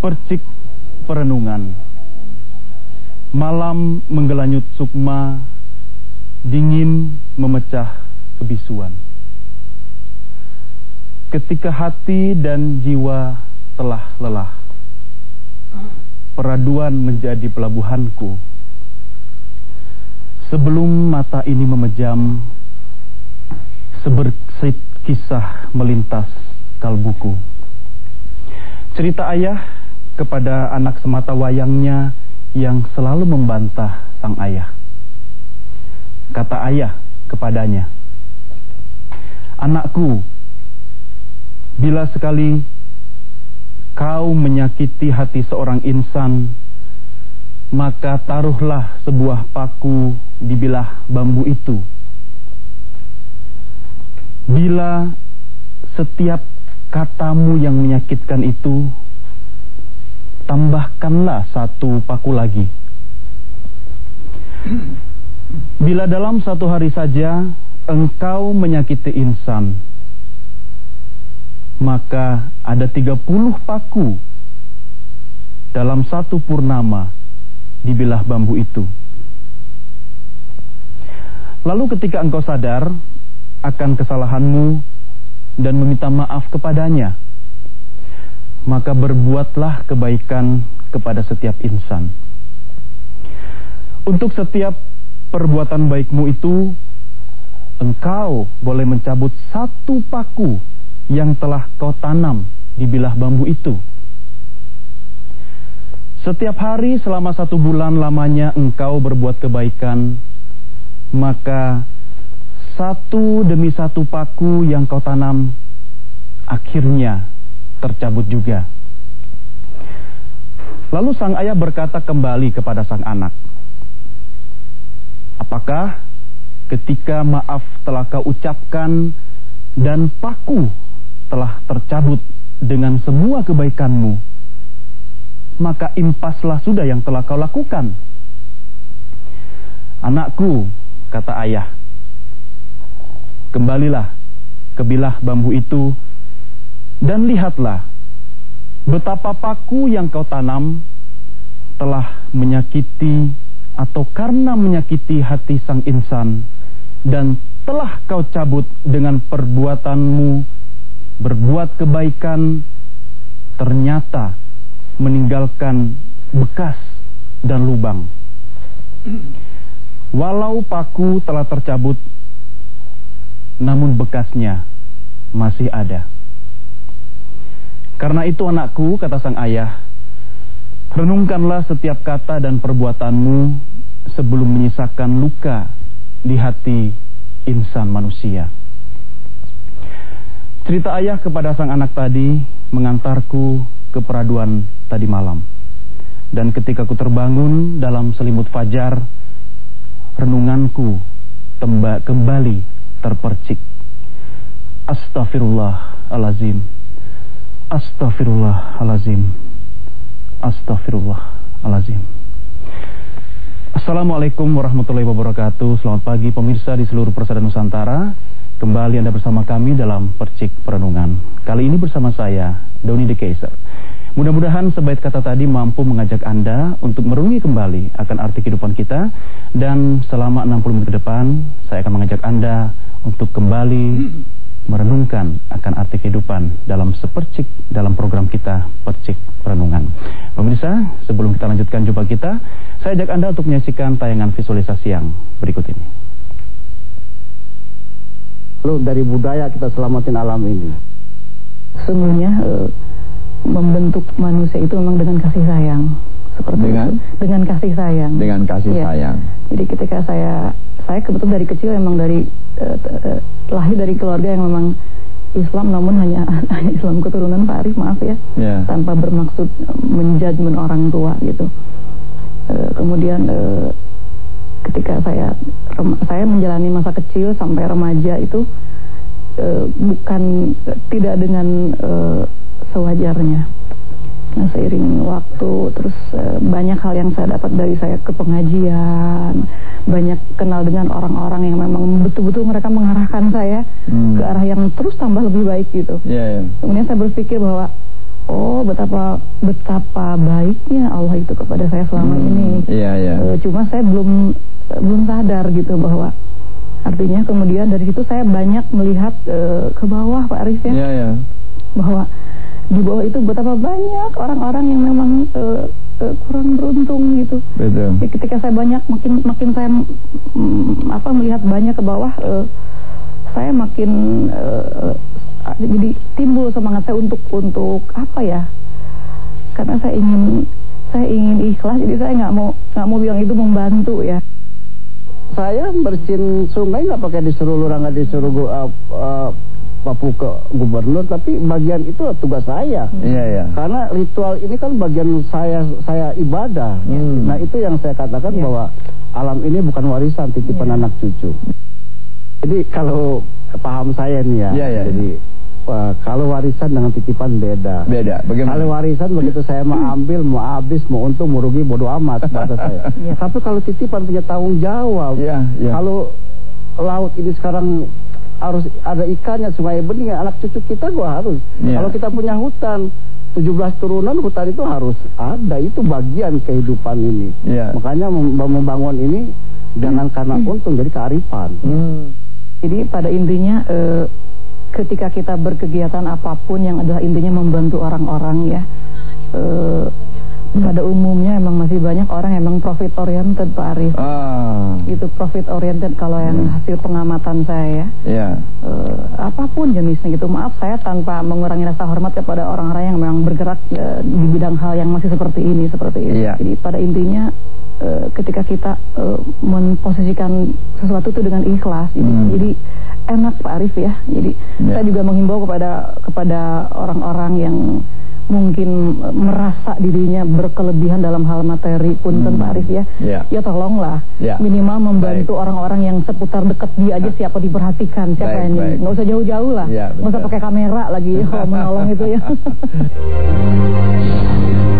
Percik perenungan. Malam menggelanyut sukma Dingin memecah kebisuan. Ketika hati dan jiwa telah lelah Peraduan menjadi pelabuhanku. Sebelum mata ini memejam Sebersit kisah melintas kalbuku. Cerita ayah kepada anak semata wayangnya yang selalu membantah sang ayah. Kata ayah kepadanya, Anakku, bila sekali kau menyakiti hati seorang insan, maka taruhlah sebuah paku di bilah bambu itu. Bila setiap katamu yang menyakitkan itu tambahkanlah satu paku lagi. Bila dalam satu hari saja engkau menyakiti insan, maka ada tiga puluh paku dalam satu purnama di bilah bambu itu. Lalu ketika engkau sadar akan kesalahanmu dan meminta maaf kepadanya, maka berbuatlah kebaikan kepada setiap insan. Untuk setiap perbuatan baikmu itu, engkau boleh mencabut satu paku yang telah kau tanam di bilah bambu itu. Setiap hari selama satu bulan lamanya engkau berbuat kebaikan, maka satu demi satu paku yang kau tanam akhirnya tercabut juga. Lalu sang ayah berkata kembali kepada sang anak, Apakah ketika maaf telah kau ucapkan dan paku telah tercabut dengan semua kebaikanmu, maka impaslah sudah yang telah kau lakukan. Anakku, kata ayah, kembalilah ke bilah bambu itu dan lihatlah betapa paku yang kau tanam telah menyakiti atau karena menyakiti hati sang insan dan telah kau cabut dengan perbuatanmu berbuat kebaikan ternyata meninggalkan bekas dan lubang. Walau paku telah tercabut, namun bekasnya masih ada. Karena itu anakku, kata sang ayah, renungkanlah setiap kata dan perbuatanmu sebelum menyisakan luka di hati insan manusia. Cerita ayah kepada sang anak tadi mengantarku ke peraduan tadi malam. Dan ketika ku terbangun dalam selimut fajar, renunganku kembali terpercik. Astaghfirullahalazim. Astaghfirullahalazim. Astaghfirullahalazim. Assalamualaikum warahmatullahi wabarakatuh. Selamat pagi pemirsa di seluruh persada Nusantara. Kembali Anda bersama kami dalam Percik Perenungan. Kali ini bersama saya, Doni De Kaiser. Mudah-mudahan sebaik kata tadi mampu mengajak Anda untuk merenungi kembali akan arti kehidupan kita dan selama 60 menit ke depan saya akan mengajak Anda untuk kembali merenungkan akan arti kehidupan dalam sepercik dalam program kita Percik Renungan. Pemirsa, sebelum kita lanjutkan jumpa kita, saya ajak Anda untuk menyaksikan tayangan visualisasi yang berikut ini. Lalu dari budaya kita selamatin alam ini. Sungguhnya e, membentuk manusia itu memang dengan kasih sayang. Seperti dengan itu. dengan kasih sayang. Dengan kasih ya. sayang. Jadi ketika saya saya kebetulan dari kecil memang dari uh, uh, lahir dari keluarga yang memang Islam namun hanya hanya Islam keturunan Pak Arif maaf ya yeah. tanpa bermaksud menjudgment orang tua gitu uh, kemudian uh, ketika saya saya menjalani masa kecil sampai remaja itu uh, bukan tidak dengan uh, sewajarnya Nah seiring waktu terus e, banyak hal yang saya dapat dari saya ke pengajian, banyak kenal dengan orang-orang yang memang betul-betul mereka mengarahkan saya hmm. ke arah yang terus tambah lebih baik gitu. Yeah, yeah. Kemudian saya berpikir bahwa oh betapa betapa baiknya Allah itu kepada saya selama hmm, ini. Iya iya. Uh, cuma saya belum uh, belum sadar gitu bahwa artinya kemudian dari situ saya banyak melihat uh, ke bawah Pak Aris ya. Iya iya. Bahwa di bawah itu betapa banyak orang-orang yang memang uh, uh, kurang beruntung gitu. Betul. Jadi ketika saya banyak makin makin saya mm, apa melihat banyak ke bawah uh, saya makin uh, jadi timbul semangat saya untuk untuk apa ya karena saya ingin saya ingin ikhlas jadi saya nggak mau nggak mau bilang itu membantu ya saya bersihin sungai nggak pakai disuruh lurah nggak disuruh uh, uh, papu ke gubernur tapi bagian itu tugas saya iya iya karena ritual ini kan bagian saya saya ibadah hmm. nah itu yang saya katakan yeah. bahwa alam ini bukan warisan titipan yeah. anak cucu jadi kalau paham saya nih ya. ya, ya Jadi uh, kalau warisan dengan titipan beda. Beda. Bagaimana? Kalau warisan begitu saya mau ambil, mau habis, mau untung, mau rugi, bodo amat bahasa saya. Ya. Tapi kalau titipan punya tanggung jawab. Ya, ya. Kalau laut ini sekarang harus ada ikannya, sungai bening, anak cucu kita gua harus. Ya. Kalau kita punya hutan, 17 turunan hutan itu harus ada itu bagian kehidupan ini. Ya. Makanya membangun ini jangan karena untung jadi kearifan. Hmm. Jadi pada intinya e, ketika kita berkegiatan apa pun yang adalah intinya membantu orang-orang ya. E, pada umumnya emang masih banyak orang emang profit oriented Pak Arif. Ah. Itu profit oriented kalau yang hmm. hasil pengamatan saya. Yeah. E, apa pun jenisnya gitu. Maaf saya tanpa mengurangi rasa hormat kepada orang-orang yang memang bergerak e, di bidang hal yang masih seperti ini seperti ini. Yeah. Jadi pada intinya uh, ketika kita uh, memposisikan sesuatu itu dengan ikhlas. Jadi, hmm. jadi enak Pak Arif ya. Jadi yeah. saya juga menghimbau kepada kepada orang-orang yang mungkin merasa dirinya berkelebihan dalam hal materi punten hmm. Pak Arif ya. Yeah. Ya tolonglah yeah. minimal membantu orang-orang yang seputar dekat dia aja siapa diperhatikan siapa baik, ini. Nggak usah jauh-jauh lah. Yeah, Nggak usah pakai kamera lagi oh, menolong itu ya.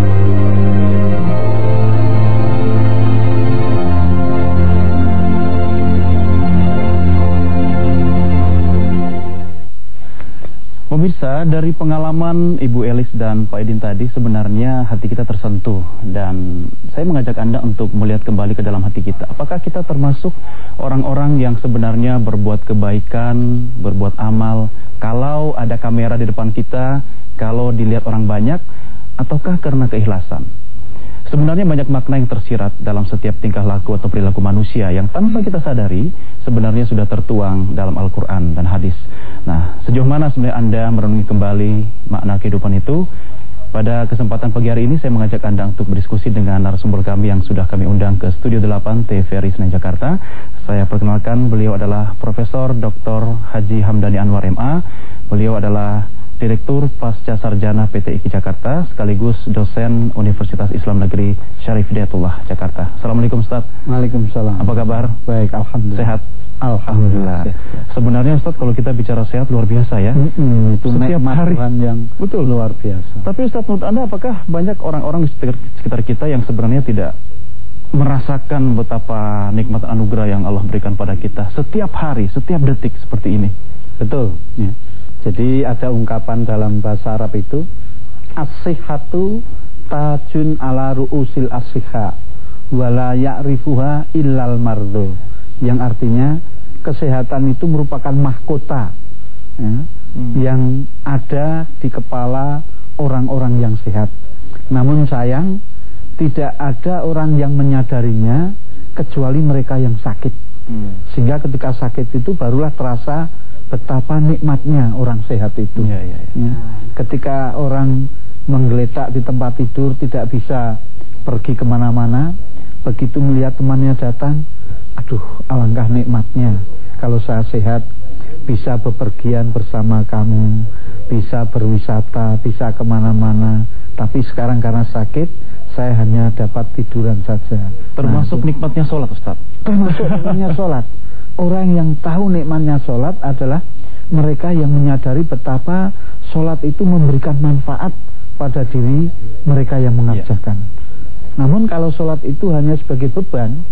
Pemirsa, dari pengalaman Ibu Elis dan Pak Edin tadi sebenarnya hati kita tersentuh dan saya mengajak Anda untuk melihat kembali ke dalam hati kita. Apakah kita termasuk orang-orang yang sebenarnya berbuat kebaikan, berbuat amal kalau ada kamera di depan kita, kalau dilihat orang banyak ataukah karena keikhlasan? Sebenarnya banyak makna yang tersirat dalam setiap tingkah laku atau perilaku manusia yang tanpa kita sadari sebenarnya sudah tertuang dalam Al-Quran dan hadis. Nah, sejauh mana sebenarnya Anda merenungi kembali makna kehidupan itu? Pada kesempatan pagi hari ini saya mengajak Anda untuk berdiskusi dengan narasumber kami yang sudah kami undang ke Studio 8 TVRI Senayan Jakarta. Saya perkenalkan beliau adalah Profesor Dr. Haji Hamdani Anwar MA. Beliau adalah Direktur Pasca Sarjana PT IKI Jakarta sekaligus dosen Universitas Islam Negeri Syarif Hidayatullah Jakarta. Assalamualaikum Ustaz. Waalaikumsalam. Apa kabar? Baik, alhamdulillah. Sehat. Alhamdulillah. Sebenarnya Ustaz kalau kita bicara sehat luar biasa ya. Mm -hmm, itu setiap hari yang betul luar biasa. Tapi Ustaz menurut Anda apakah banyak orang-orang di sekitar kita yang sebenarnya tidak merasakan betapa nikmat anugerah yang Allah berikan pada kita setiap hari, setiap detik seperti ini? Betul, ya. Jadi ada ungkapan dalam bahasa Arab itu As-sihatu tajun ala ru'usil as-siha Wala ya'rifuha illal mardo Yang artinya kesehatan itu merupakan mahkota ya, hmm. Yang ada di kepala orang-orang yang sehat Namun sayang tidak ada orang yang menyadarinya Kecuali mereka yang sakit hmm. Sehingga ketika sakit itu barulah terasa betapa nikmatnya orang sehat itu. Ya, ya, ya. Ya. Ketika orang menggeletak di tempat tidur tidak bisa pergi ke mana-mana, begitu melihat temannya datang, aduh alangkah nikmatnya kalau saya sehat bisa bepergian bersama kamu, bisa berwisata, bisa ke mana-mana. Tapi sekarang karena sakit, saya hanya dapat tiduran saja. Termasuk nah, nikmatnya sholat Ustaz? Termasuk nikmatnya sholat. Orang yang tahu nikmatnya sholat adalah mereka yang menyadari betapa sholat itu memberikan manfaat pada diri mereka yang mengerjakan. Ya. Namun kalau sholat itu hanya sebagai beban,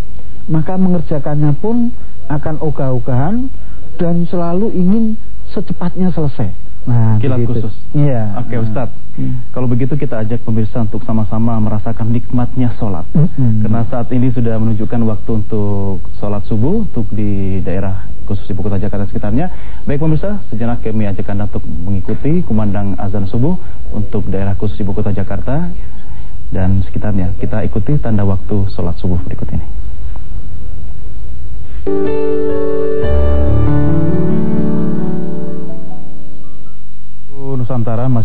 maka mengerjakannya pun akan ogah-ogahan dan selalu ingin secepatnya selesai. Nah, kilat khusus. Iya. Oke, okay, nah. Ustaz. Hmm. Kalau begitu kita ajak pemirsa untuk sama-sama merasakan nikmatnya sholat. Hmm. Karena saat ini sudah menunjukkan waktu untuk sholat subuh untuk di daerah khusus ibu kota Jakarta sekitarnya. Baik pemirsa, sejenak kami ajak Anda untuk mengikuti kumandang azan subuh untuk daerah khusus ibu kota Jakarta dan sekitarnya. Kita ikuti tanda waktu sholat subuh berikut ini. Nusantara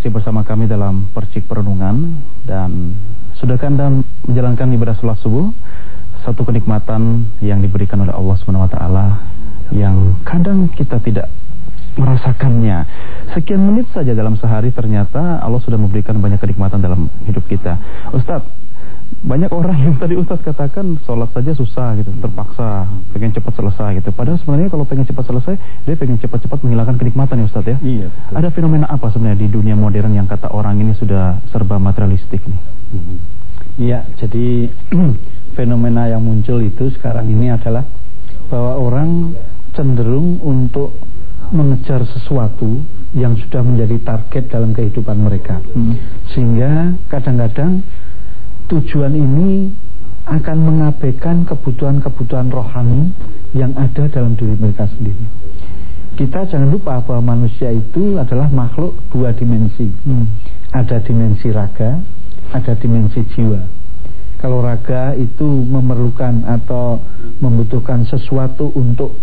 masih bersama kami dalam percik perenungan. Dan sudahkah Anda menjalankan ibadah sholat subuh? Satu kenikmatan yang diberikan oleh Allah Subhanahu wa taala yang kadang kita tidak merasakannya. Sekian menit saja dalam sehari ternyata Allah sudah memberikan banyak kenikmatan dalam hidup kita. Ustadz, banyak orang yang tadi Ustaz katakan sholat saja susah gitu, terpaksa, pengen cepat selesai gitu. Padahal sebenarnya kalau pengen cepat selesai, dia pengen cepat-cepat menghilangkan kenikmatan ya Ustaz ya. Iya. Betul. Ada fenomena apa sebenarnya di dunia modern yang kata orang ini sudah serba materialistik nih? Mhm. Iya, jadi fenomena yang muncul itu sekarang ini adalah bahwa orang cenderung untuk mengejar sesuatu yang sudah menjadi target dalam kehidupan mereka. Hmm. Sehingga kadang-kadang tujuan ini akan mengabaikan kebutuhan-kebutuhan rohani yang ada dalam diri mereka sendiri. Kita jangan lupa bahwa manusia itu adalah makhluk dua dimensi. Hmm. Ada dimensi raga, ada dimensi jiwa. Kalau raga itu memerlukan atau membutuhkan sesuatu untuk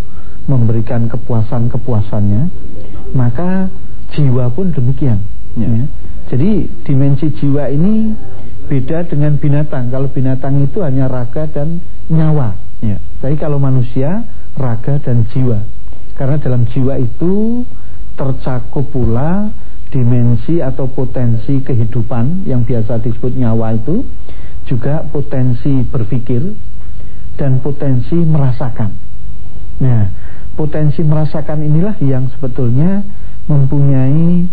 memberikan kepuasan-kepuasannya, maka jiwa pun demikian. Ya. Ya. Jadi dimensi jiwa ini beda dengan binatang. Kalau binatang itu hanya raga dan nyawa. Ya. Tapi kalau manusia raga dan jiwa. Karena dalam jiwa itu tercakup pula dimensi atau potensi kehidupan yang biasa disebut nyawa itu juga potensi berpikir dan potensi merasakan. Nah, potensi merasakan inilah yang sebetulnya mempunyai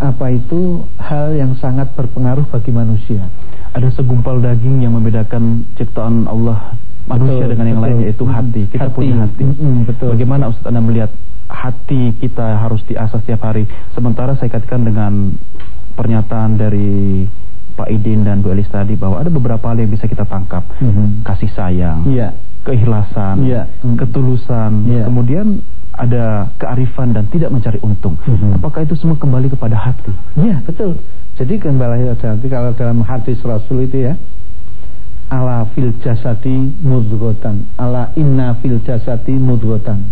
apa itu hal yang sangat berpengaruh bagi manusia ada segumpal daging yang membedakan ciptaan Allah manusia betul, dengan yang betul. lain yaitu hati. Kita hati. punya hati. Mm -hmm, betul. Bagaimana Ustaz Anda melihat hati kita harus diasah setiap hari? Sementara saya kaitkan dengan pernyataan dari Pak Idin dan Bu Elis tadi bahwa ada beberapa hal yang bisa kita tangkap. Mm -hmm. Kasih sayang, yeah. Keikhlasan, yeah. Mm -hmm. ketulusan, yeah. kemudian ada kearifan dan tidak mencari untung. Mm -hmm. Apakah itu semua kembali kepada hati? Iya, betul. Jadi kembali hati kalau dalam hadis Rasul itu ya ala fil jasadi mudghatan ala inna fil jasadi mudghatan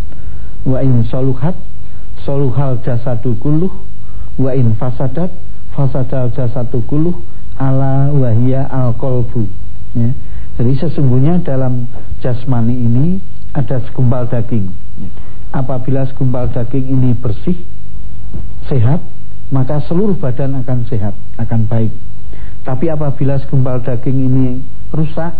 wa in saluhat saluhal jasadu kulluh wa in fasadat fasadal jasadu kulluh ala wahia al qalbu ya. Jadi sesungguhnya dalam jasmani ini ada segumpal daging. Apabila segumpal daging ini bersih, sehat, maka seluruh badan akan sehat, akan baik. Tapi apabila segumpal daging ini rusak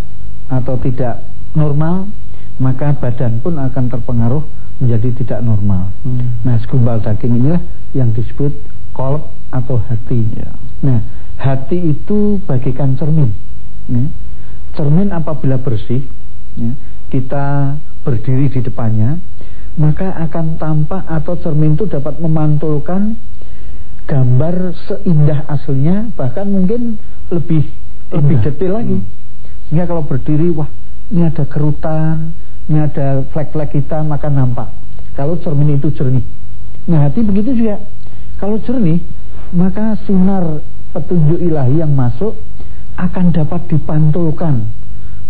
atau tidak normal, maka badan pun akan terpengaruh menjadi tidak normal. Hmm. Nah, segumpal daging inilah yang disebut kolb atau hati. Ya. Nah, hati itu bagikan cermin. Ya. Cermin apabila bersih, ya, kita berdiri di depannya, maka akan tampak atau cermin itu dapat memantulkan gambar seindah aslinya bahkan mungkin lebih Indah. lebih detail lagi hmm. sehingga kalau berdiri wah ini ada kerutan ini ada flek-flek hitam maka nampak kalau cermin itu jernih nah hati begitu juga kalau jernih maka sinar petunjuk ilahi yang masuk akan dapat dipantulkan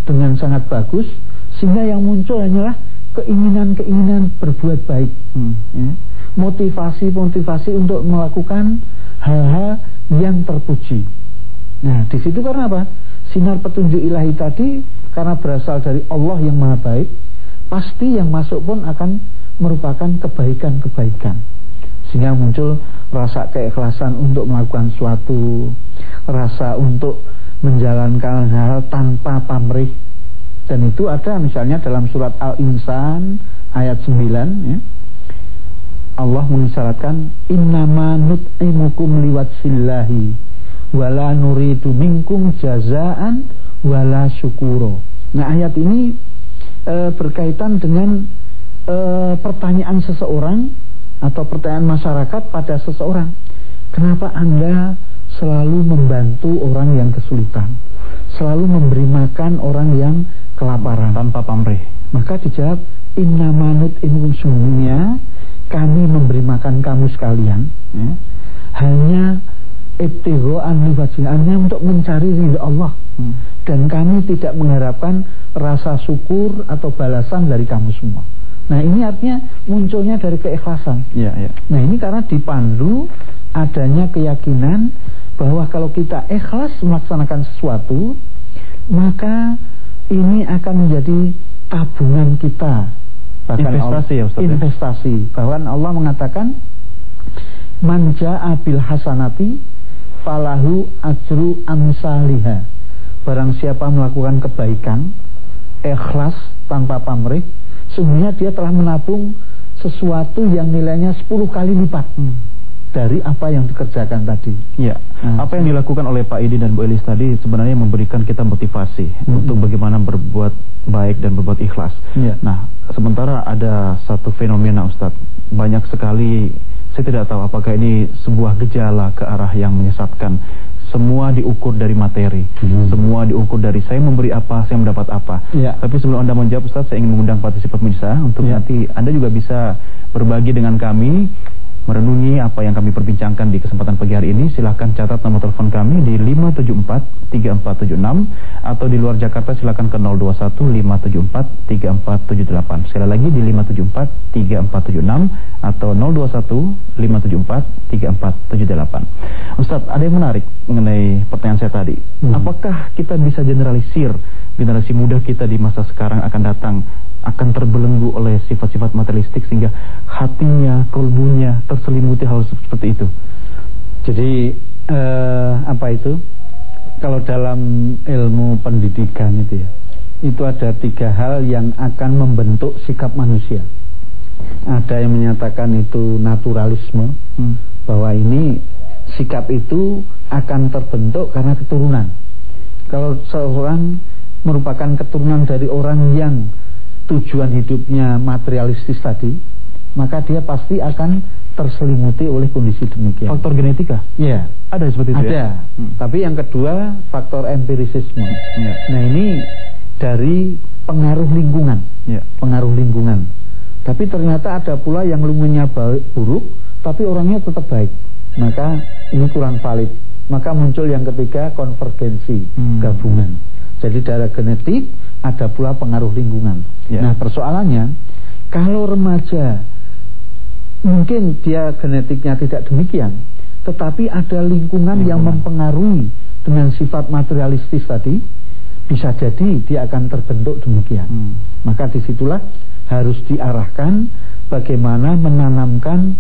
dengan sangat bagus sehingga yang muncul hanyalah keinginan-keinginan berbuat baik hmm. ya motivasi-motivasi untuk melakukan hal-hal yang terpuji. Nah, di situ karena apa? Sinar petunjuk ilahi tadi karena berasal dari Allah yang Maha Baik, pasti yang masuk pun akan merupakan kebaikan-kebaikan. Sehingga muncul rasa keikhlasan untuk melakukan suatu, rasa untuk menjalankan hal tanpa pamrih. Dan itu ada misalnya dalam surat Al-Insan ayat 9 ya Allah mengisyaratkan innama nut'imukum liwatsillahi wala nuridu minkum jazaan wala syukuro. Nah, ayat ini e, berkaitan dengan e, pertanyaan seseorang atau pertanyaan masyarakat pada seseorang. Kenapa Anda selalu membantu orang yang kesulitan? Selalu memberi makan orang yang kelaparan tanpa pamrih. Maka dijawab inna manut inum sungguhnya kami memberi makan kamu sekalian ya, hanya ibtigho'an hanya untuk mencari ridha Allah hmm. dan kami tidak mengharapkan rasa syukur atau balasan dari kamu semua. Nah ini artinya munculnya dari keikhlasan. Ya, ya. Nah ini karena dipandu adanya keyakinan bahwa kalau kita ikhlas melaksanakan sesuatu maka ini akan menjadi tabungan kita. Bahkan investasi ya Ustaz. Ya? Investasi. Bahwa Allah mengatakan manja abil hasanati falahu ajru amsaliha. Barang siapa melakukan kebaikan ikhlas tanpa pamrih, sungguhnya dia telah menabung sesuatu yang nilainya 10 kali lipat. Hmm dari apa yang dikerjakan tadi. Ya, nah. apa yang dilakukan oleh Pak Idi dan Bu Elis tadi sebenarnya memberikan kita motivasi hmm. untuk bagaimana berbuat baik dan berbuat ikhlas. Ya. Nah, sementara ada satu fenomena Ustadz, banyak sekali saya tidak tahu apakah ini sebuah gejala ke arah yang menyesatkan. Semua diukur dari materi, hmm. semua diukur dari saya memberi apa, saya mendapat apa. Ya. Tapi sebelum anda menjawab Ustaz, saya ingin mengundang partisipan pemirsa untuk ya. nanti anda juga bisa berbagi dengan kami merenungi apa yang kami perbincangkan di kesempatan pagi hari ini, silahkan catat nomor telepon kami di 574-3476 atau di luar Jakarta silahkan ke 021-574-3478. Sekali lagi di 574-3476 atau 021-574-3478. Ustadz, ada yang menarik mengenai pertanyaan saya tadi. Hmm. Apakah kita bisa generalisir generasi muda kita di masa sekarang akan datang akan terbelenggu oleh sifat-sifat materialistik sehingga hatinya, kolbunya terselimuti hal seperti itu. Jadi eh, apa itu? Kalau dalam ilmu pendidikan itu ya, itu ada tiga hal yang akan membentuk sikap manusia. Ada yang menyatakan itu naturalisme, hmm. bahwa ini sikap itu akan terbentuk karena keturunan. Kalau seorang merupakan keturunan dari orang yang tujuan hidupnya materialistis tadi, maka dia pasti akan terselimuti oleh kondisi demikian. Faktor genetika? Iya. Ada seperti itu Ada. ya? Hmm. Tapi yang kedua faktor empirisisme. Ya. Nah ini dari pengaruh lingkungan. Ya. Pengaruh lingkungan. Tapi ternyata ada pula yang lingkungannya buruk, tapi orangnya tetap baik. Maka ini kurang valid. Maka muncul yang ketiga konvergensi, hmm. gabungan. Jadi darah genetik ada pula pengaruh lingkungan. Ya. Nah persoalannya kalau remaja mungkin dia genetiknya tidak demikian, tetapi ada lingkungan yang mempengaruhi dengan sifat materialistis tadi, bisa jadi dia akan terbentuk demikian. Hmm. Maka di situlah harus diarahkan bagaimana menanamkan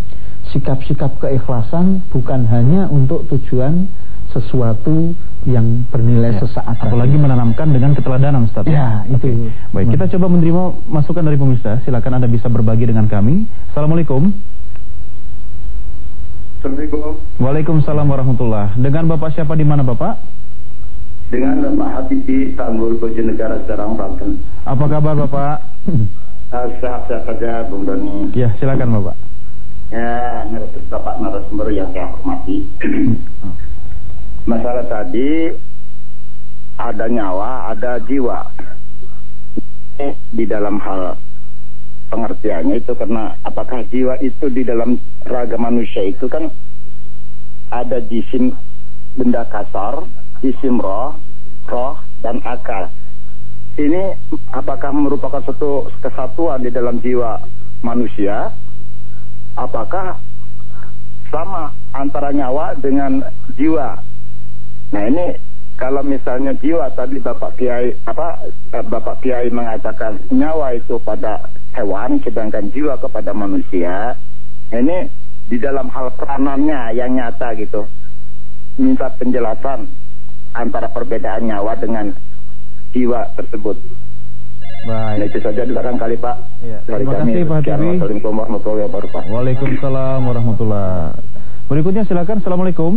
sikap-sikap keikhlasan bukan hanya untuk tujuan sesuatu yang bernilai ya. sesaat. Apalagi tadi. menanamkan dengan keteladanan Ustaz. Ya, itu. Okay. Baik, hmm. kita coba menerima masukan dari pemirsa. Silakan Anda bisa berbagi dengan kami. Assalamualaikum. Assalamualaikum. Waalaikumsalam warahmatullah. Dengan Bapak siapa di mana Bapak? Dengan Bapak Habibi Tanggul Bojonegara Serang Banten. Apa kabar Bapak? Sehat-sehat saja Bung Doni. Ya, silakan Bapak. Ya, Bapak narasumber yang saya hormati. masalah tadi ada nyawa, ada jiwa di dalam hal pengertiannya itu karena apakah jiwa itu di dalam raga manusia itu kan ada jisim benda kasar, jisim roh, roh dan akal. Ini apakah merupakan satu kesatuan di dalam jiwa manusia? Apakah sama antara nyawa dengan jiwa Nah ini kalau misalnya jiwa tadi Bapak Kiai apa eh, Bapak Kiai mengatakan nyawa itu pada hewan sedangkan jiwa kepada manusia. Ini di dalam hal peranannya yang nyata gitu. Minta penjelasan antara perbedaan nyawa dengan jiwa tersebut. Baik. Nah, itu saja kali Pak. Ya, terima kasih Pak Tibi. Assalamualaikum warahmatullahi wabarakatuh. Waalaikumsalam warahmatullahi Berikutnya silakan. Assalamualaikum.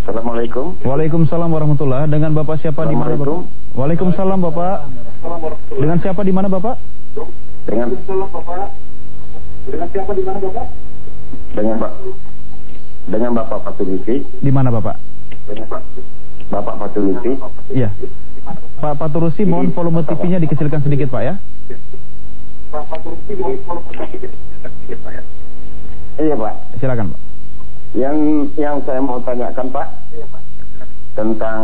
Assalamualaikum. Waalaikumsalam warahmatullahi. Dengan Bapak siapa di mana Bapak? Waalaikumsalam Bapak. Dengan siapa di mana Bapak? Dengan Dengan siapa di mana Bapak? Dengan Pak dengan Bapak Fatulusi. Di mana Bapak? Dengan Pak Bapak Fatulusi. Iya. Pak Paturusi mohon volume TV-nya dikecilkan sedikit Pak ya. Pak Paturusi mohon volume TV-nya dikecilkan sedikit Pak ya. Iya Pak. Silakan Pak. Yang yang saya mau tanyakan Pak tentang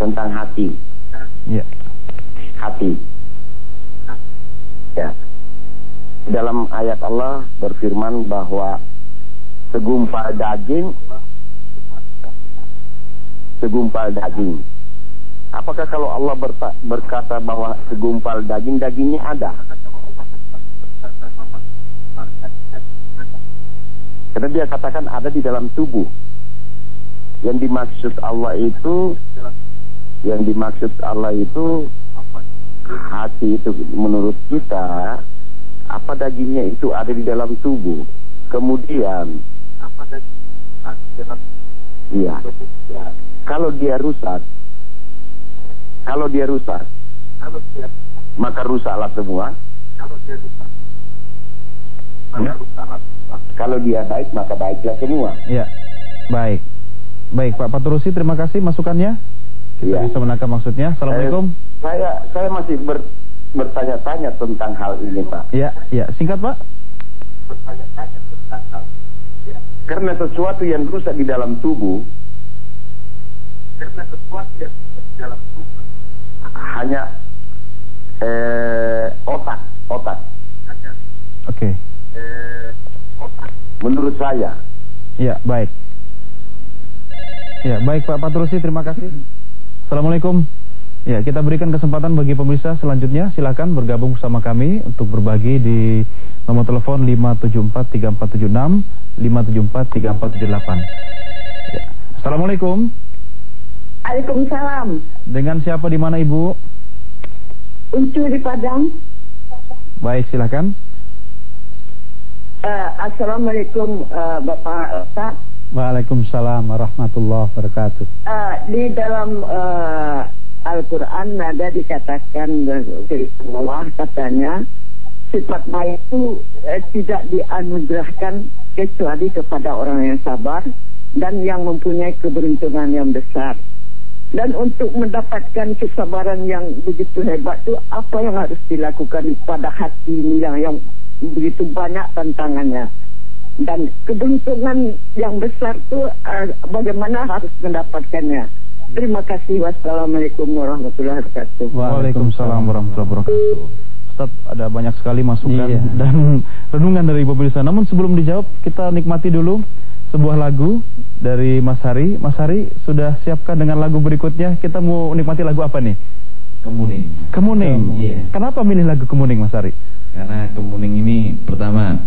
tentang hati. Iya. Hati. Ya. Dalam ayat Allah berfirman bahwa segumpal daging segumpal daging. Apakah kalau Allah berkata bahwa segumpal daging dagingnya ada? Karena dia katakan ada di dalam tubuh. Yang dimaksud Allah itu yang dimaksud Allah itu hati itu menurut kita apa dagingnya itu ada di dalam tubuh. Kemudian apa Iya. Kalau dia rusak, kalau dia rusak, maka rusaklah semua. Kalau dia rusak, maka rusaklah. Kalau dia baik, maka baiklah semua. Iya. Baik. Baik, Pak Paturusi, terima kasih masukannya. Kita ya. bisa menangkap maksudnya. Assalamualaikum. Saya saya masih ber, bertanya-tanya tentang hal ini, Pak. Ya, ya. Singkat, Pak. Bertanya-tanya tentang hal ya. Karena sesuatu yang rusak di dalam tubuh karena sesuatu yang rusak di dalam tubuh hanya eh, otak, otak. Oke. Okay. Menurut saya. Ya, baik. Ya, baik Pak Patrusi, terima kasih. Assalamualaikum. Ya, kita berikan kesempatan bagi pemirsa selanjutnya. Silakan bergabung bersama kami untuk berbagi di nomor telepon 5743476, 5743478. Ya. Assalamualaikum. Waalaikumsalam. Dengan siapa di mana Ibu? Uncu di Padang. Baik, silakan. Assalamualaikum uh, Bapak Ustaz. Waalaikumsalam warahmatullahi wabarakatuh. Uh, di dalam uh, Al-Quran ada dikatakan dari Allah katanya sifat baik itu uh, tidak dianugerahkan kecuali kepada orang yang sabar dan yang mempunyai keberuntungan yang besar. Dan untuk mendapatkan kesabaran yang begitu hebat itu apa yang harus dilakukan pada hati yang, yang begitu banyak tantangannya dan keberuntungan yang besar itu uh, bagaimana harus mendapatkannya. Terima kasih. Wassalamualaikum warahmatullahi wabarakatuh. Waalaikumsalam warahmatullahi wabarakatuh. Ustaz, ada banyak sekali masukan iya. dan renungan dari Ibu Bilisa. Namun sebelum dijawab, kita nikmati dulu sebuah lagu dari Mas Hari. Mas Hari sudah siapkan dengan lagu berikutnya. Kita mau nikmati lagu apa nih? Kemuning. Kemuning. Iya. Kenapa milih lagu Kemuning Mas Hari? Karena Kemuning ini pertama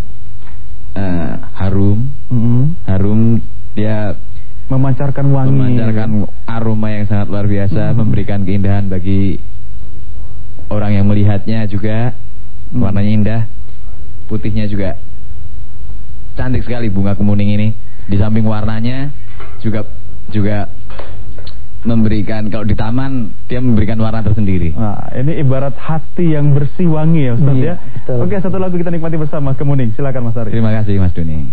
uh, harum, mm -hmm. harum dia memancarkan wangi, memancarkan aroma yang sangat luar biasa, mm -hmm. memberikan keindahan bagi orang yang melihatnya juga, mm. warnanya indah, putihnya juga cantik sekali bunga kemuning ini. Di samping warnanya juga juga memberikan kalau di taman dia memberikan warna tersendiri. Nah, ini ibarat hati yang bersih wangi ya Ustaz iya, ya. Betul. Oke, satu lagu kita nikmati bersama Kemuning. Silakan Mas Ari. Terima kasih Mas Duni.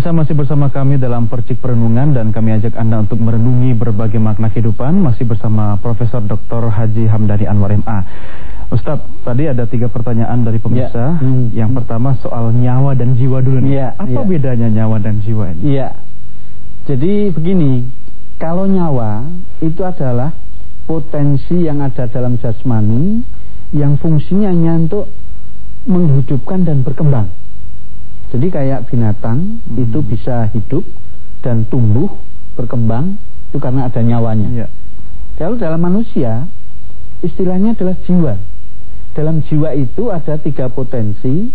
Pemirsa masih bersama kami dalam Percik Perenungan dan kami ajak Anda untuk merenungi berbagai makna kehidupan masih bersama Profesor Dr. Haji Hamdani Anwar MA. Ustadz, tadi ada tiga pertanyaan dari pemirsa. Ya. Hmm. Yang pertama soal nyawa dan jiwa dulu nih. Ya, Apa ya. bedanya nyawa dan jiwa ini? Iya. Jadi begini, kalau nyawa itu adalah potensi yang ada dalam jasmani yang fungsinya hanya untuk menghidupkan dan berkembang. Jadi kayak binatang hmm. itu bisa hidup dan tumbuh, berkembang itu karena ada nyawanya. Ya. Kalau dalam manusia istilahnya adalah jiwa. Dalam jiwa itu ada tiga potensi.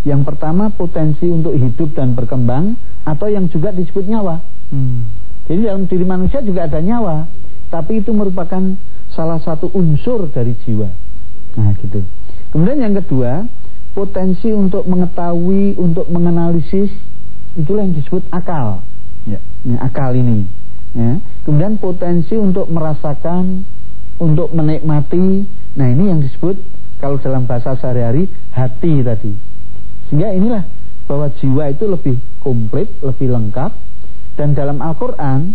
Yang pertama potensi untuk hidup dan berkembang atau yang juga disebut nyawa. Hmm. Jadi dalam diri manusia juga ada nyawa, tapi itu merupakan salah satu unsur dari jiwa. Nah, gitu. Kemudian yang kedua, potensi untuk mengetahui, untuk menganalisis, itulah yang disebut akal. Ya. Ini akal ini. ya. kemudian potensi untuk merasakan untuk menikmati nah ini yang disebut kalau dalam bahasa sehari-hari hati tadi sehingga inilah bahwa jiwa itu lebih komplit lebih lengkap dan dalam Al-Quran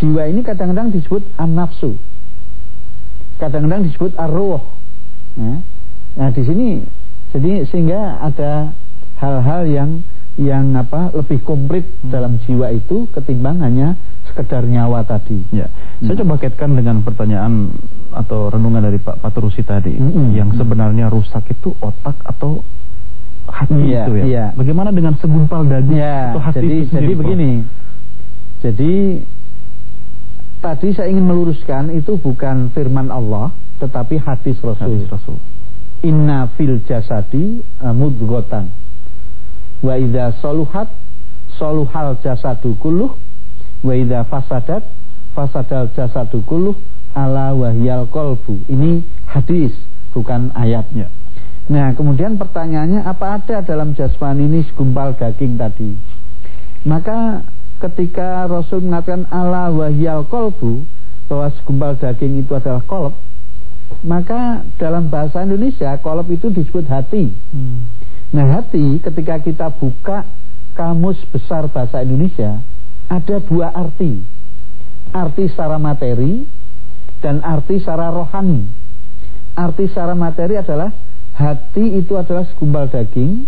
jiwa ini kadang-kadang disebut an-nafsu kadang-kadang disebut ar-ruh ya. nah di sini jadi sehingga ada hal-hal yang yang apa lebih komplit hmm. dalam jiwa itu ketimbang hanya sekedar nyawa tadi. Ya. Hmm. Saya coba kaitkan dengan pertanyaan atau renungan dari Pak Paturusi tadi hmm. yang sebenarnya rusak itu otak atau hati ya, itu ya. ya. Bagaimana dengan segumpal daging ya, atau hati jadi, itu Jadi begini. Jadi tadi saya ingin meluruskan itu bukan firman Allah tetapi hadis Rasul. Hadis Rasul. Inna fil jasadi mudghatan. Wa idza saluhat saluhal jasadu kulluh. Wa idza fasadat fasadal jasadu kulluh. Ala wahyal qalbu. Ini hadis bukan ayatnya. Nah kemudian pertanyaannya apa ada dalam jasmani ini segumpal daging tadi? Maka ketika Rasul mengatakan ala wahyal qalbu bahwa segumpal daging itu adalah kolb maka dalam bahasa Indonesia kolb itu disebut hati hmm. Nah hati ketika kita buka kamus besar bahasa Indonesia ada dua arti. Arti secara materi dan arti secara rohani. Arti secara materi adalah hati itu adalah segumpal daging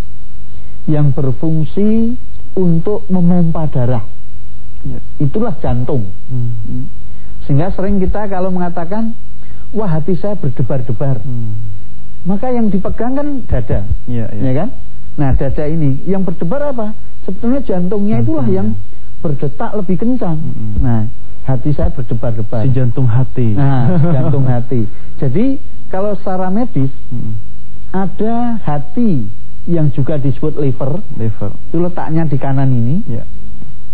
yang berfungsi untuk memompa darah. Ya. Itulah jantung. Hmm. Sehingga sering kita kalau mengatakan, wah hati saya berdebar-debar. Hmm maka yang dipegang kan dada, ya, ya. ya kan? Nah dada ini yang berdebar apa? Sebetulnya jantungnya itulah yang berdetak lebih kencang. Mm -hmm. Nah hati saya berdebar-debar. Si jantung hati. Nah jantung hati. Jadi kalau secara medis mm -hmm. ada hati yang juga disebut liver. Liver. Itu letaknya di kanan ini. Ya.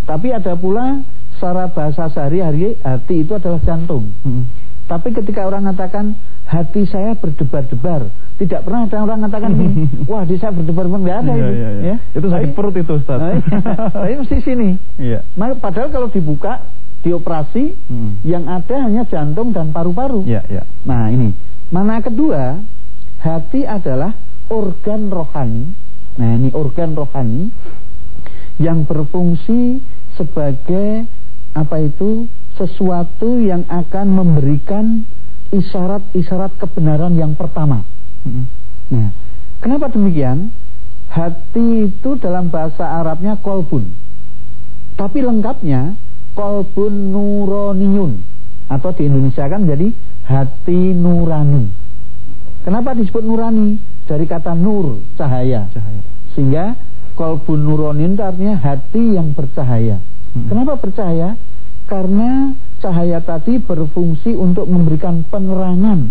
Tapi ada pula secara bahasa sehari-hari hati itu adalah jantung. Mm -hmm. Tapi ketika orang mengatakan hati saya berdebar-debar. Tidak pernah ada orang mengatakan ini, wah di saya berdebar-debar nggak ada iya, itu. Iya, iya. Ya. Itu sakit Tapi, perut itu Ustaz. Nah, iya. Tapi mesti sini. Iya. Padahal kalau dibuka, dioperasi, hmm. yang ada hanya jantung dan paru-paru. Iya, iya. Nah ini. Mana kedua, hati adalah organ rohani. Nah ini organ rohani yang berfungsi sebagai apa itu sesuatu yang akan memberikan isyarat-isyarat kebenaran yang pertama. Nah, kenapa demikian? Hati itu dalam bahasa Arabnya kolbun. Tapi lengkapnya kolbun nuroniyun. Atau di Indonesia kan jadi hati nurani. Kenapa disebut nurani? Dari kata nur, cahaya. cahaya. Sehingga kolbun nuroniyun itu artinya hati yang bercahaya. Hmm. Kenapa bercahaya? Karena cahaya tadi berfungsi untuk memberikan penerangan.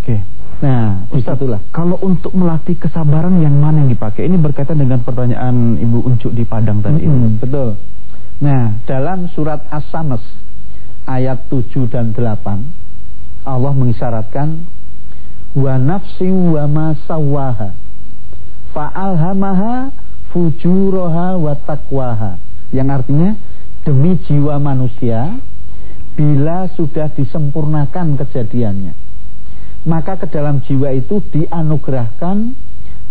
Oke. Nah, itulah. Kalau untuk melatih kesabaran yang mana yang dipakai? Ini berkaitan dengan pertanyaan Ibu Uncuk di Padang tadi. Hmm, betul. Nah, dalam surat As-Samas ayat 7 dan 8 Allah mengisyaratkan wa nafsi wa ma sawaha fa'alhamaha fujuraha wa taqwaha yang artinya demi jiwa manusia bila sudah disempurnakan kejadiannya. Maka ke dalam jiwa itu dianugerahkan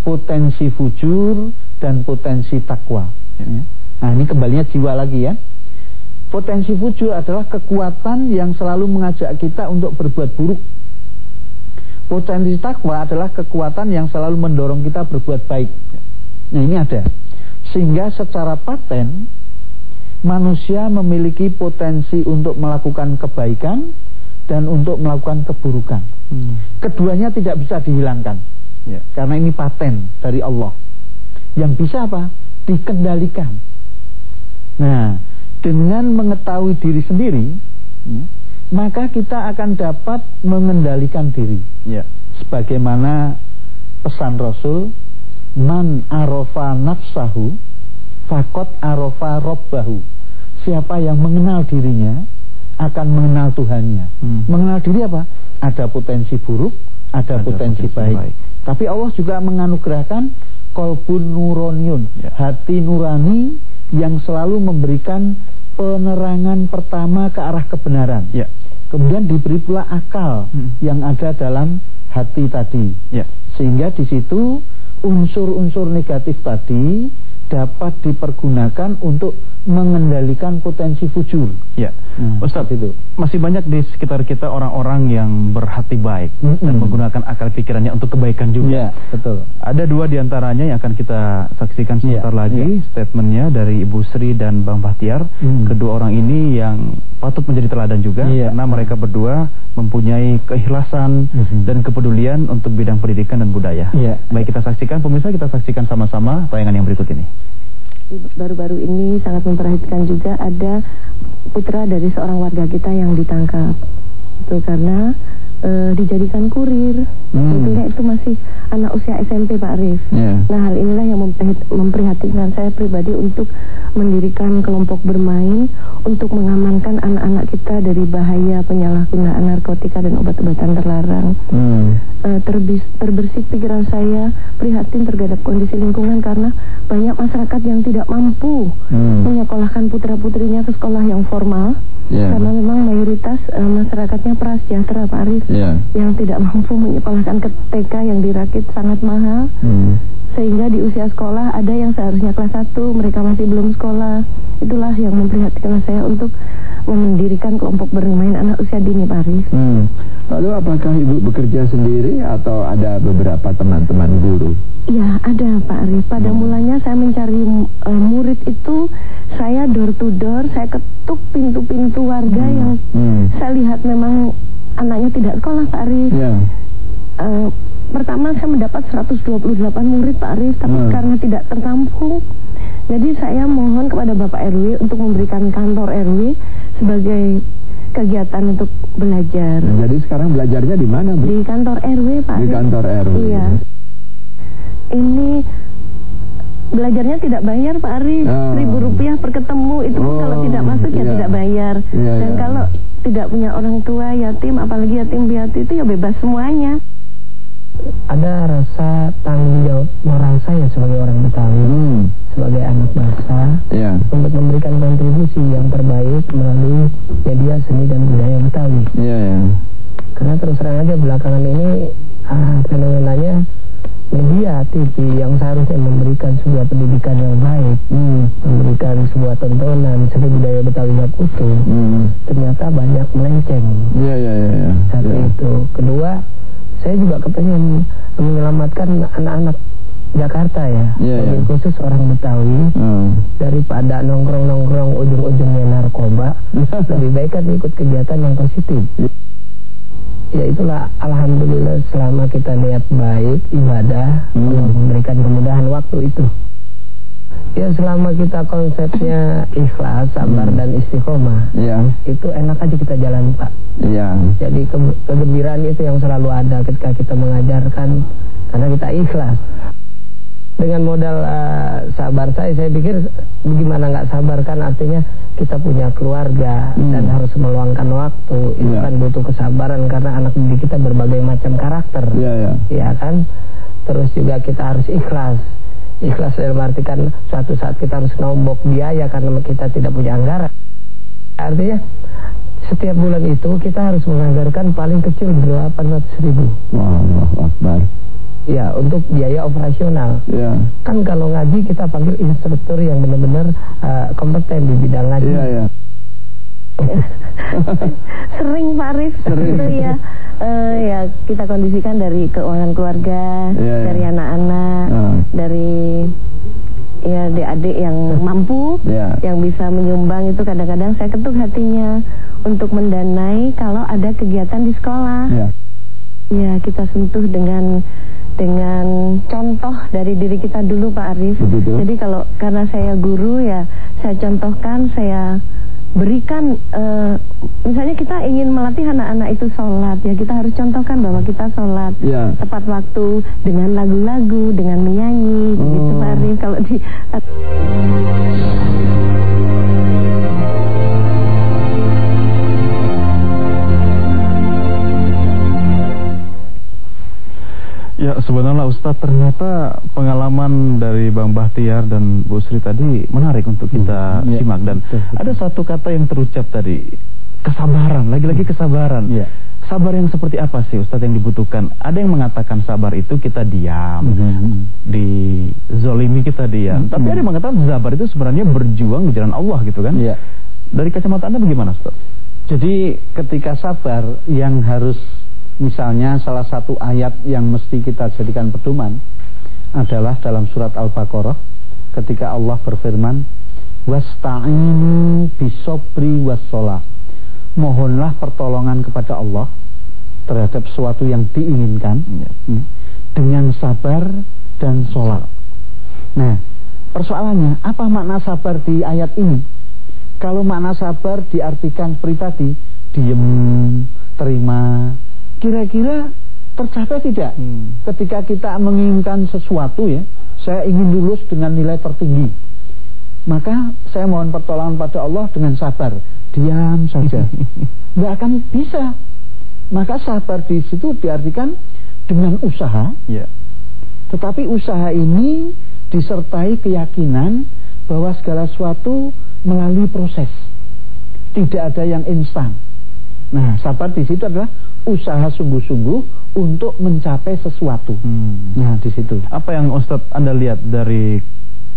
potensi fujur dan potensi takwa. Nah ini kembalinya jiwa lagi ya. Potensi fujur adalah kekuatan yang selalu mengajak kita untuk berbuat buruk. Potensi takwa adalah kekuatan yang selalu mendorong kita berbuat baik. Nah ini ada. Sehingga secara paten manusia memiliki potensi untuk melakukan kebaikan dan untuk melakukan keburukan. Hmm. Keduanya tidak bisa dihilangkan. Ya. Karena ini paten dari Allah. Yang bisa apa? Dikendalikan. Nah, dengan mengetahui diri sendiri, ya, maka kita akan dapat mengendalikan diri. Ya. Sebagaimana pesan Rasul, man arofa nafsahu fakot arofa robbahu. Siapa yang mengenal dirinya akan mengenal Tuhannya. Hmm. Mengenal diri apa? Ada potensi buruk, ada, ada potensi, potensi baik. baik. Tapi Allah juga menganugerahkan kolbun nuroniun, ya. hati nurani yang selalu memberikan penerangan pertama ke arah kebenaran. Ya. Kemudian diberi pula akal hmm. yang ada dalam hati tadi. Ya. Sehingga di situ unsur-unsur negatif tadi dapat dipergunakan untuk mengendalikan potensi fujur. Ya, nah, Ustaz itu masih banyak di sekitar kita orang-orang yang berhati baik mm -hmm. dan menggunakan akal pikirannya untuk kebaikan juga. Ya, betul. Ada dua di antaranya yang akan kita saksikan sebentar ya, lagi ya. statementnya dari Ibu Sri dan Bang Bahtiar. Mm. Kedua orang ini yang patut menjadi teladan juga ya. karena mereka berdua mempunyai keikhlasan mm -hmm. dan kepedulian untuk bidang pendidikan dan budaya. Ya. Baik kita saksikan, pemirsa kita saksikan sama-sama tayangan yang berikut ini baru-baru ini sangat memperhatikan juga ada putra dari seorang warga kita yang ditangkap. Itu karena e, dijadikan kurir. Hmm. Tentunya itu masih anak usia SMP Pak Arif. Yeah. Nah hal inilah yang memprihatinkan saya pribadi untuk mendirikan kelompok bermain untuk mengamankan anak-anak kita dari bahaya penyalahgunaan narkotika dan obat-obatan terlarang. Hmm. E, terbis, terbersih pikiran saya prihatin terhadap kondisi lingkungan karena banyak masyarakat yang tidak mampu hmm. menyekolahkan putra-putrinya ke sekolah yang formal. Yeah. Karena memang mayoritas e, masyarakatnya prasejahtera Pak Arif yeah. yang tidak mampu menyekolahkan ke TK yang dirakit sangat mahal. Hmm. Sehingga di usia sekolah ada yang seharusnya kelas 1 mereka masih belum sekolah. Itulah yang memprihatinkan saya untuk mendirikan kelompok bermain anak usia dini Pak Arif. Hmm. Lalu apakah Ibu bekerja sendiri atau ada beberapa teman-teman guru? Ya ada Pak Arif. Pada hmm. mulanya saya mencari uh, murid itu saya door to door, saya ketuk pintu-pintu warga hmm. yang hmm. saya lihat memang anaknya tidak sekolah Pak Arif. Ya. Uh, pertama saya mendapat 128 murid Pak Arif, tapi hmm. karena tidak tertampung, jadi saya mohon kepada Bapak RW untuk memberikan kantor RW sebagai kegiatan untuk belajar. Nah, jadi sekarang belajarnya di mana, Bu? Di kantor RW, Pak. Di kantor RW. Iya. Ini belajarnya tidak bayar Pak Ari oh. Seribu rupiah per ketemu itu oh. kalau tidak masuk ya yeah. tidak bayar yeah, dan yeah. kalau tidak punya orang tua yatim apalagi yatim piatu itu ya bebas semuanya ada rasa tanggung jawab moral saya sebagai orang Betawi hmm. sebagai anak bangsa yeah. untuk memberikan kontribusi yang terbaik melalui media seni dan budaya Betawi yeah, yeah. karena terus terang aja belakangan ini ah, fenomenanya media TV yang seharusnya memberikan sebuah pendidikan yang baik, hmm. memberikan sebuah tontonan seni budaya Betawi yang utuh, hmm. ternyata banyak melenceng. Iya iya iya. Ya. Satu ya. itu. Kedua, saya juga kepengen menyelamatkan anak-anak Jakarta ya, yeah, yeah. khusus orang Betawi hmm. daripada nongkrong-nongkrong ujung-ujungnya narkoba, lebih baik kan ikut kegiatan yang positif. Ya itulah alhamdulillah selama kita niat baik ibadah hmm. Memberikan kemudahan waktu itu ya selama kita konsepnya ikhlas sabar hmm. dan istiqomah ya. itu enak aja kita jalan pak ya. jadi ke kegembiraan itu yang selalu ada ketika kita mengajarkan karena kita ikhlas dengan modal uh, sabar saya saya pikir bagaimana nggak sabar kan artinya kita punya keluarga hmm. dan harus meluangkan waktu. Itu yeah. kan butuh kesabaran karena anak didik kita berbagai macam karakter. Yeah, yeah. ya kan? Terus juga kita harus ikhlas. Ikhlas dalam arti kan suatu saat kita harus nombok biaya karena kita tidak punya anggaran. Artinya setiap bulan itu kita harus menganggarkan paling kecil 800 ribu. Wow, Akbar Ya, untuk biaya operasional. Ya. Kan kalau ngaji kita panggil instruktur yang benar-benar uh, kompeten di bidang ngaji. Iya, iya. Sering Pak Arif Sering. Itu ya uh, ya kita kondisikan dari keuangan keluarga, ya, ya. dari anak-anak, ya. dari ya adik-adik yang mampu, ya. yang bisa menyumbang itu kadang-kadang saya ketuk hatinya untuk mendanai kalau ada kegiatan di sekolah. Ya, ya kita sentuh dengan dengan contoh dari diri kita dulu Pak Arif. Betul. Jadi kalau karena saya guru ya saya contohkan, saya berikan uh, misalnya kita ingin melatih anak-anak itu sholat ya kita harus contohkan bahwa kita sholat ya. tepat waktu dengan lagu-lagu dengan menyanyi oh. gitu Pak Arif kalau di Ya sebenarnya Ustadz ternyata pengalaman dari Bang Bahtiar dan Bu Sri tadi menarik untuk kita hmm, ya, simak dan betul, betul. ada satu kata yang terucap tadi kesabaran, lagi-lagi hmm. kesabaran. Ya. Sabar yang seperti apa sih Ustadz yang dibutuhkan? Ada yang mengatakan sabar itu kita diam, hmm. di zolimi kita diam. Hmm. Tapi ada yang mengatakan sabar itu sebenarnya berjuang di jalan Allah gitu kan? Ya. Dari kacamata Anda bagaimana Ustadz? Jadi ketika sabar yang harus Misalnya salah satu ayat yang mesti kita jadikan pedoman adalah dalam surat Al-Baqarah ketika Allah berfirman wasta'inu bisobri wassalah mohonlah pertolongan kepada Allah terhadap sesuatu yang diinginkan ya. dengan sabar dan sholat. Nah persoalannya apa makna sabar di ayat ini? Kalau makna sabar diartikan pribadi diem terima kira-kira tercapai tidak? Hmm. ketika kita menginginkan sesuatu ya saya ingin lulus dengan nilai tertinggi. Maka saya mohon pertolongan pada Allah dengan sabar. Diam saja. Nggak akan bisa. Maka sabar di situ diartikan dengan usaha. Ya. tetapi usaha ini disertai keyakinan bahwa segala sesuatu melalui proses. Tidak ada yang instan nah sabar di situ adalah usaha sungguh-sungguh untuk mencapai sesuatu. Hmm. Nah, di situ. Apa yang Ustadz Anda lihat dari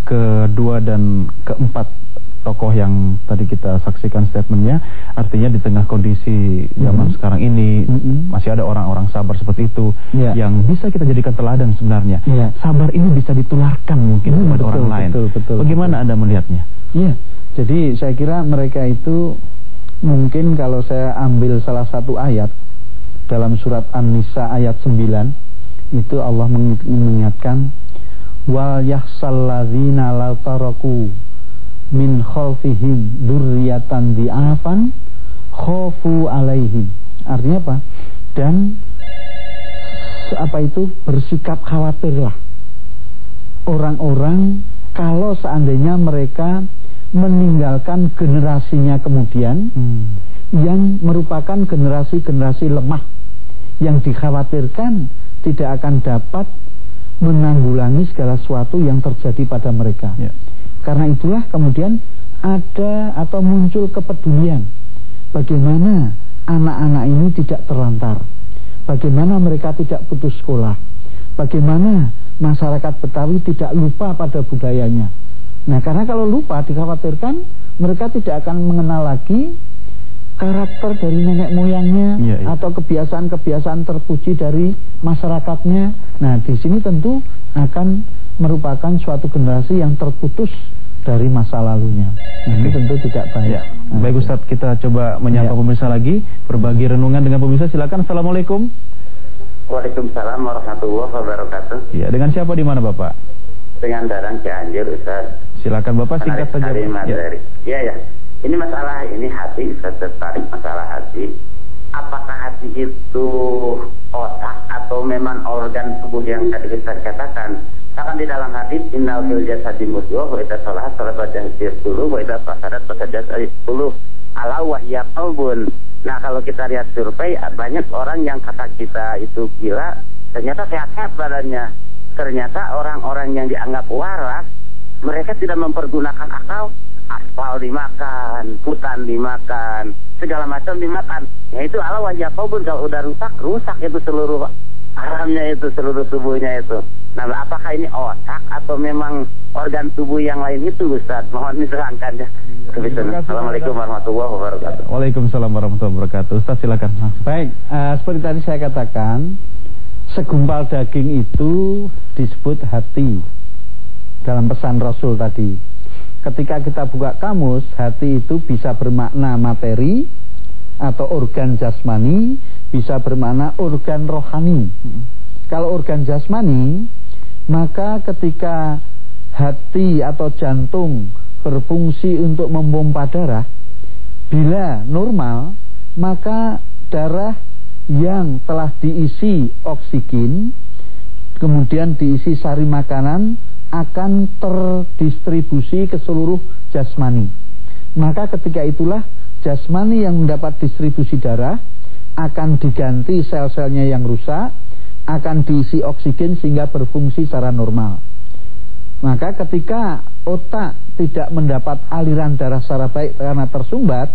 kedua dan keempat tokoh yang tadi kita saksikan statementnya artinya di tengah kondisi zaman -hmm. sekarang ini -hmm. masih ada orang-orang sabar seperti itu yeah. yang bisa kita jadikan teladan sebenarnya yeah. sabar ini bisa ditularkan mungkin mm, kepada betul, orang lain betul, betul, bagaimana betul. anda melihatnya Iya jadi saya kira mereka itu mungkin kalau saya ambil salah satu ayat dalam surat An-Nisa ayat 9 itu Allah mengingatkan wal yahsalladzina la taraku min khalfihim dzurriatan di'afan khafu alaihim artinya apa? Dan apa itu? Bersikap khawatirlah. Orang-orang kalau seandainya mereka meninggalkan generasinya kemudian hmm. yang merupakan generasi-generasi lemah yang dikhawatirkan tidak akan dapat menanggulangi segala sesuatu yang terjadi pada mereka. Ya. Karena itulah kemudian ada atau muncul kepedulian bagaimana anak-anak ini tidak terlantar, bagaimana mereka tidak putus sekolah, bagaimana masyarakat Betawi tidak lupa pada budayanya. Nah, karena kalau lupa dikhawatirkan mereka tidak akan mengenal lagi karakter dari nenek moyangnya ya, ya. atau kebiasaan-kebiasaan terpuji dari masyarakatnya. Nah, di sini tentu akan merupakan suatu generasi yang terputus dari masa lalunya. Nah, ini tentu tidak baik. Ya. Nah, baik Ustaz, kita coba menyapa ya. pemirsa lagi, berbagi renungan dengan pemirsa. Silakan. Assalamualaikum. Waalaikumsalam warahmatullahi wabarakatuh. Ya, dengan siapa di mana Bapak? Dengan Darang Cianjur, Ustaz. Silakan Bapak singkat saja. Ya. ya, ya. Ini masalah ini hati, saya tertarik masalah hati. Apakah hati itu otak atau memang organ tubuh yang tadi kita katakan? Bahkan di dalam hadis innal fil jasadi mudghah wa idza salahat salahat jasadi dulu wa idza fasadat fasadat dulu ala wahya qalbun. Nah, kalau kita lihat survei banyak orang yang kata kita itu gila, ternyata sehat-sehat badannya. Ternyata orang-orang yang dianggap waras mereka tidak mempergunakan akal aspal dimakan, hutan dimakan, segala macam dimakan. Ya itu Allah wajah pun kalau udah rusak, rusak itu seluruh alamnya itu, seluruh tubuhnya itu. Nah, apakah ini otak atau memang organ tubuh yang lain itu, Ustaz? Mohon diterangkan ya. Assalamualaikum warahmatullahi wabarakatuh. Waalaikumsalam warahmatullahi wabarakatuh. Ustaz silakan. Baik, uh, seperti tadi saya katakan, segumpal daging itu disebut hati dalam pesan Rasul tadi ketika kita buka kamus, hati itu bisa bermakna materi atau organ jasmani, bisa bermakna organ rohani. Kalau organ jasmani, maka ketika hati atau jantung berfungsi untuk memompa darah, bila normal, maka darah yang telah diisi oksigen, kemudian diisi sari makanan, akan terdistribusi ke seluruh jasmani. Maka ketika itulah jasmani yang mendapat distribusi darah akan diganti sel-selnya yang rusak akan diisi oksigen sehingga berfungsi secara normal. Maka ketika otak tidak mendapat aliran darah secara baik karena tersumbat,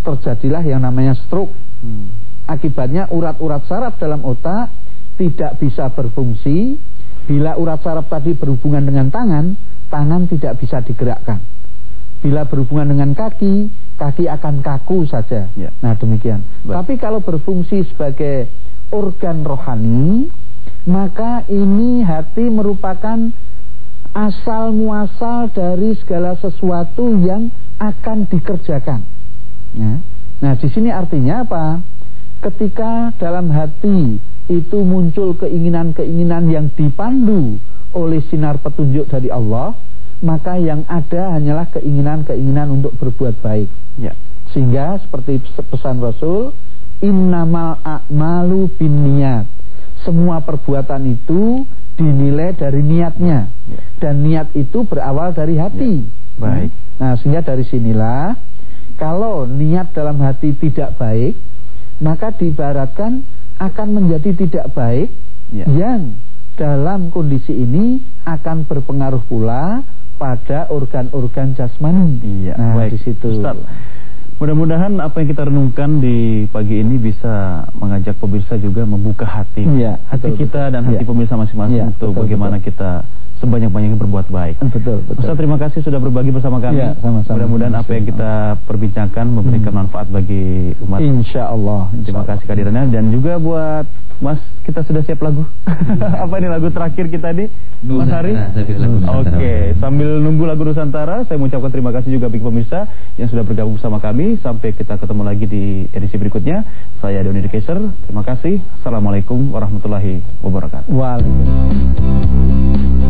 terjadilah yang namanya stroke. Hmm. Akibatnya urat-urat saraf dalam otak tidak bisa berfungsi. Bila urat saraf tadi berhubungan dengan tangan, tangan tidak bisa digerakkan. Bila berhubungan dengan kaki, kaki akan kaku saja. Ya. Nah demikian. Baik. Tapi kalau berfungsi sebagai organ rohani, maka ini hati merupakan asal muasal dari segala sesuatu yang akan dikerjakan. Ya. Nah di sini artinya apa? Ketika dalam hati itu muncul keinginan-keinginan yang dipandu oleh sinar petunjuk dari Allah, maka yang ada hanyalah keinginan-keinginan untuk berbuat baik. Ya. Sehingga seperti pesan Rasul, innamal a'malu niat. Semua perbuatan itu dinilai dari niatnya. Ya. Dan niat itu berawal dari hati. Ya. Baik. Nah, sehingga dari sinilah kalau niat dalam hati tidak baik, maka diibaratkan akan menjadi tidak baik ya. yang dalam kondisi ini akan berpengaruh pula pada organ-organ jasmani. Iya, nah, baik. di situ. Mudah-mudahan apa yang kita renungkan di pagi ini bisa mengajak pemirsa juga membuka hati, iya, hati betul, kita dan hati iya. pemirsa masing-masing iya, untuk betul, bagaimana betul. kita sebanyak-banyaknya berbuat baik. Betul, betul. Ustaz terima kasih sudah berbagi bersama kami. Ya, sama-sama. Mudah-mudahan apa yang kita perbincangkan memberikan hmm. manfaat bagi umat. Insya Allah. Terima kasih kehadirannya dan juga buat Mas kita sudah siap lagu. apa ini lagu terakhir kita nih? Mas Hari? Oke, okay. sambil nunggu lagu Nusantara, saya mengucapkan terima kasih juga bagi pemirsa yang sudah bergabung bersama kami. Sampai kita ketemu lagi di edisi berikutnya. Saya Doni Dekeser. Terima kasih. Assalamualaikum warahmatullahi wabarakatuh. Waalaikumsalam.